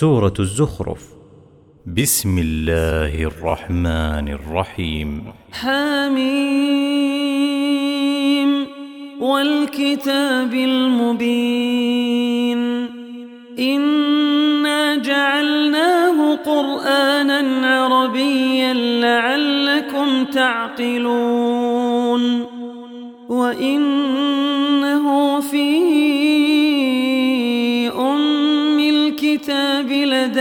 سورة الزخرف. بسم الله الرحمن الرحيم. حميم. والكتاب المبين. إنا جعلناه قرآنا عربيا لعلكم تعقلون. وإن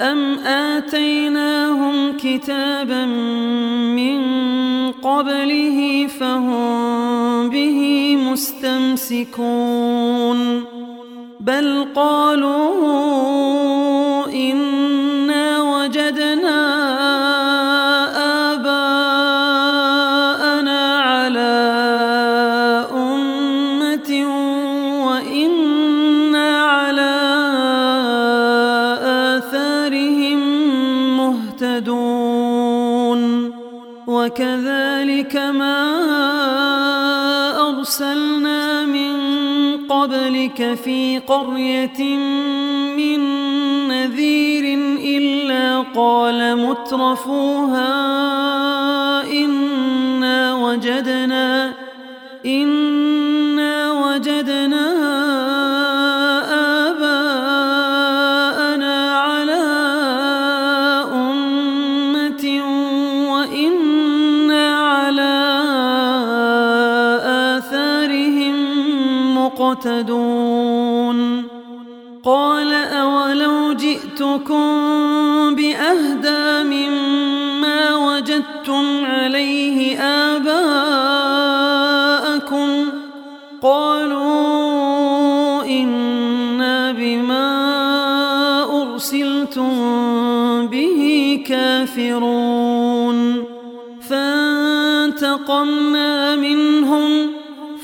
أم آتيناهم كتابا من قبله فهم به مستمسكون بل قالوا قرية من نذير إلا قال مترفوها بما أرسلتم به كافرون. فانتقمنا منهم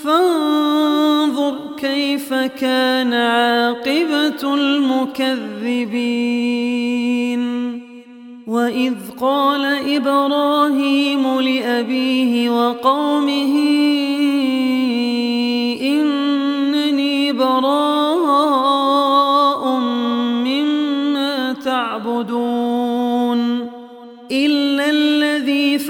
فانظر كيف كان عاقبة المكذبين. وَإِذْ قَالَ إِبْرَاهِيمُ لِأَبِيهِ وَقَوْمِهِ إِنَّنِي بَرَاءٌ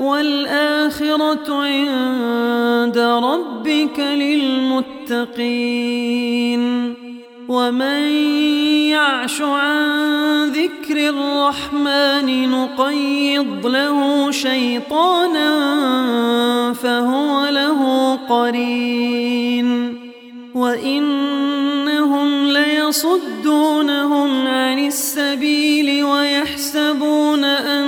والآخرة عند ربك للمتقين ومن يعش عن ذكر الرحمن نقيض له شيطانا فهو له قرين وإنهم ليصدونهم عن السبيل ويحسبون أن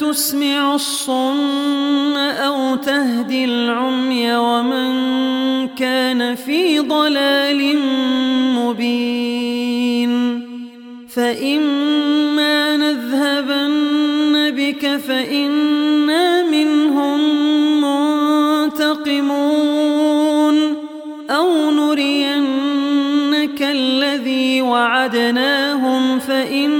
تسمع الصم أو تهدي العمي ومن كان في ضلال مبين فإما نذهبن بك فإنا منهم منتقمون أو نرينك الذي وعدناهم فإنا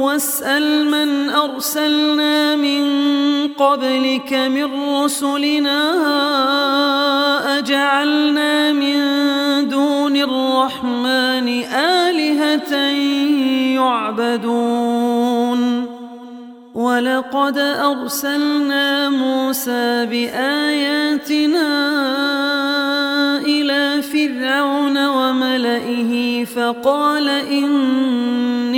واسأل من أرسلنا من قبلك من رسلنا أجعلنا من دون الرحمن آلهة يعبدون ولقد أرسلنا موسى بآياتنا إلى فرعون وملئه فقال إن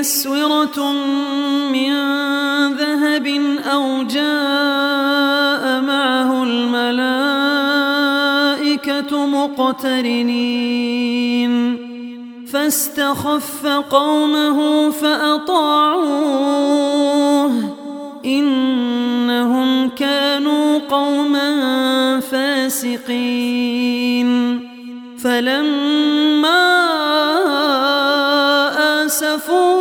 مسورة من ذهب أو جاء معه الملائكة مقترنين. فاستخف قومه فأطاعوه. إنهم كانوا قوما فاسقين. فلما آسفوه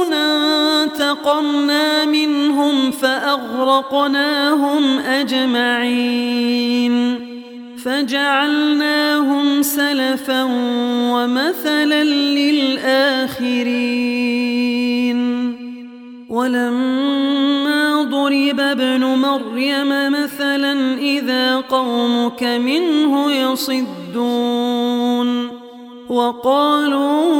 انتقمنا منهم فأغرقناهم أجمعين فجعلناهم سلفا ومثلا للآخرين ولما ضرب ابن مريم مثلا إذا قومك منه يصدون وقالوا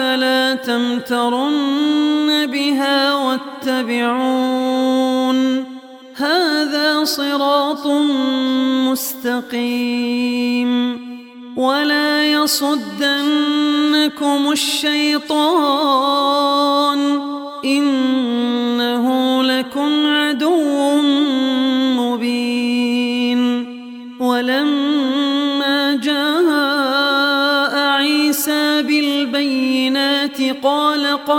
فلا تمترن بها واتبعون. هذا صراط مستقيم. ولا يصدنكم الشيطان. إنه لكم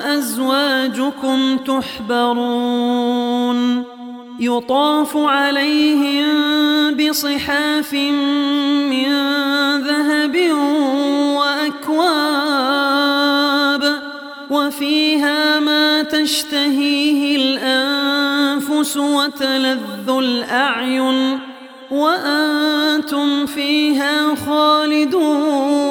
وأزواجكم تحبرون. يطاف عليهم بصحاف من ذهب وأكواب وفيها ما تشتهيه الأنفس وتلذ الأعين وأنتم فيها خالدون.